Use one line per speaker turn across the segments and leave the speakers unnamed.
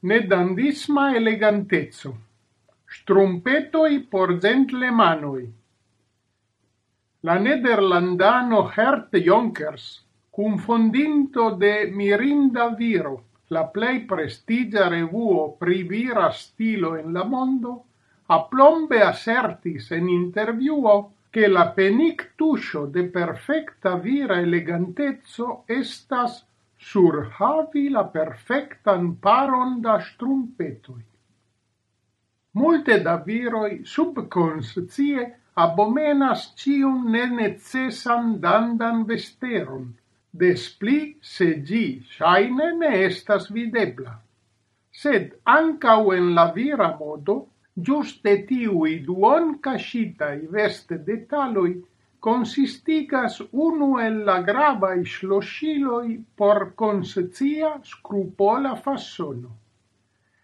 Nedandisma elegantezzo. Strumpetoi por gentlemanoj. La nederlandano Hert Jonkers, cum fondinto de mirinda viro, la plei prestigia revuo pri vira stilo en la mondo, a plombe assertis en interviuo che la penictuscio de perfecta vira elegantezzo estas sur havi la perfectan paron da strumpetoi. Multe da viroi subconscie abomenas cium nenecessan dandan vesteron, despli se gi shaine ne estas videbla. Sed ancau en la vira modo, giuste tiui duon cascitai veste detaloi consistigas unu el la grabai slosciloi por conscia scrupola fassono.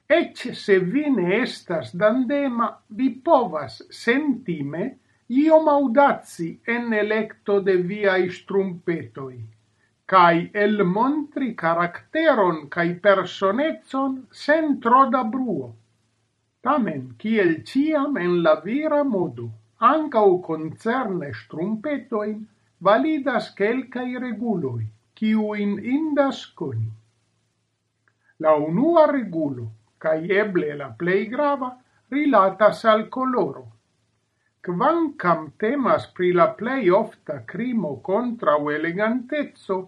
Ec se vine estas dandema, vi povas sentime iom audazi en electo de viai strumpetoi, cae el montri caracteron cae personetson sen troda bruo. Tamen, ciel ciam en la vira modu. Ancau concerne strumpetoin validas quelcae reguloi, ciuin indas coni. La unua regulo, cae eble la plei grava, rilatas al coloro. Quancam temas pri la plei ofta crimo contra u elegantezzo,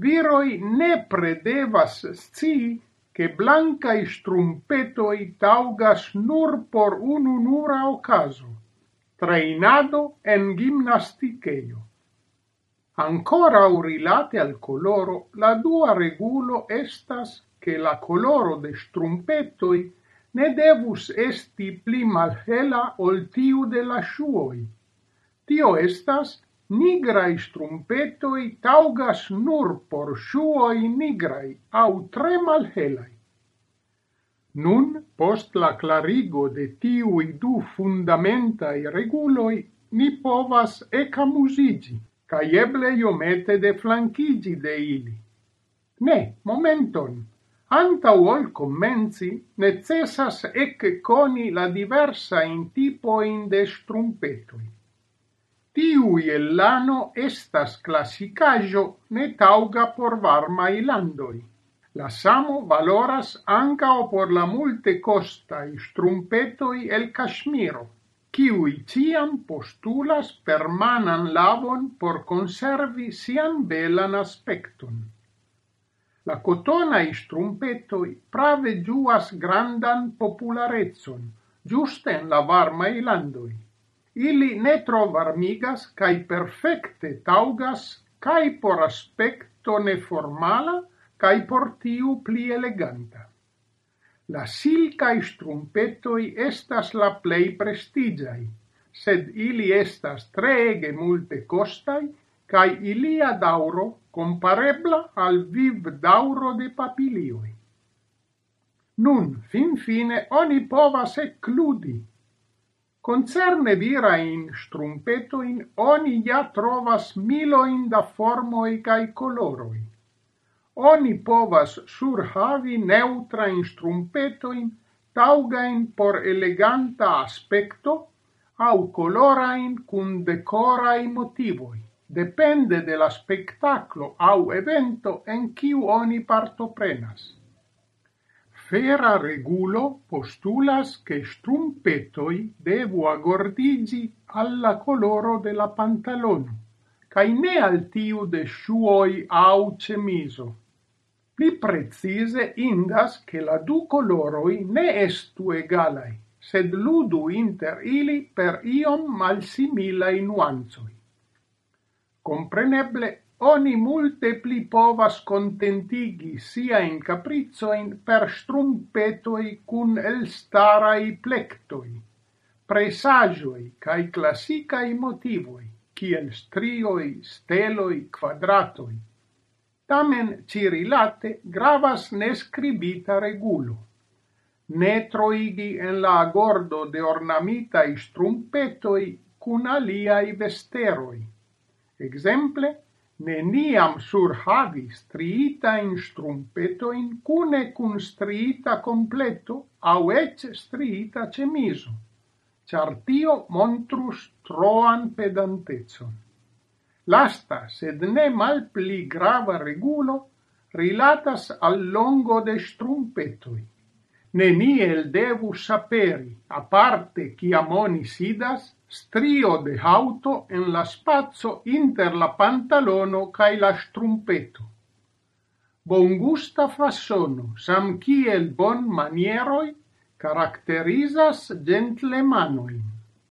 viroi ne predevas sci che blancae strumpetoi taugas nur por un'unura ocaso trainado en gimnasticheio. Ancora urilate al coloro, la dua regulo estas che la coloro de strumpettoi ne devus esti pli malhela ol tiu de la shuoi. Tio estas nigrai strumpetoi taugas nur por shuoi nigrai au tre malhelai. Nun, post la clarigo de tiui du fundamentaj reguloi, ni povas ecamusigi, ca eble iomete de flanchigi de ili. Ne, momenton, anta ol commenzi, necessas ec coni la diversa in tipoin de strumpetui. tiui el lano estas classicajo ne tauga por varmai landoi. La samo valoras ankaŭ por la multekostaj ŝtrumpetoj el Kaŝmiro, kiui ciam postulas permanan lavon por conservi sian belan aspectum. La cotonai strumpetoi prave giuas grandan popularezzon, giuste en la varma landoi. Ili ne tro varmigas cae perfecte taugas cae por aspecto neformala cae portiu pli eleganta. La silcae strumpetoi estas la plei prestigiai, sed ili estas treege multe costai, cae ilia dauro comparebla al viv dauro de papilioi. Nun, fin fine, oni povas ecludi. Concerne virain strumpetoin, oni ja trovas miloin da formoi cae coloroi oni povas surhavi in tauga taugain por eleganta aspecto au colorain cun decorai motivoi, depende de la spectaclo au evento en quiu oni partoprenas. Fera regulo postulas che strumpetoi devu agordigi alla coloro de la pantalono, cae ne al tiu de shuoi au cemiso. Pli precise indas che la du coloroi ne estu egalai, sed ludu inter ili per iom malsimilai nuanzoi. Compreneble, oni multe pli povas contentigi sia in capriccioin per strumpetoi cun elstarai plectoi, presagioi cae classicai motivoi, kiel strioi, steloi, quadratoi, Tamen cirilate gravas nescribita regulo. Ne troigi en la agordo de ornamita strumpetoi cun aliai vesteroi. Exemple, neniam sur havi striita in strumpeto in cune cun striita completo au ec striita cemiso, char tio montrus troan pedantezon. Lasta, sed ne malpli grava regulo rilatas al longo de strumpetoi. Neniel devu saperi, aparte ciam oni sidas, strio de auto en la spazio inter la pantalono cae la strumpeto. Bon gusta fasono, sam kiel bon manieroi, caracterizas gentle manoin.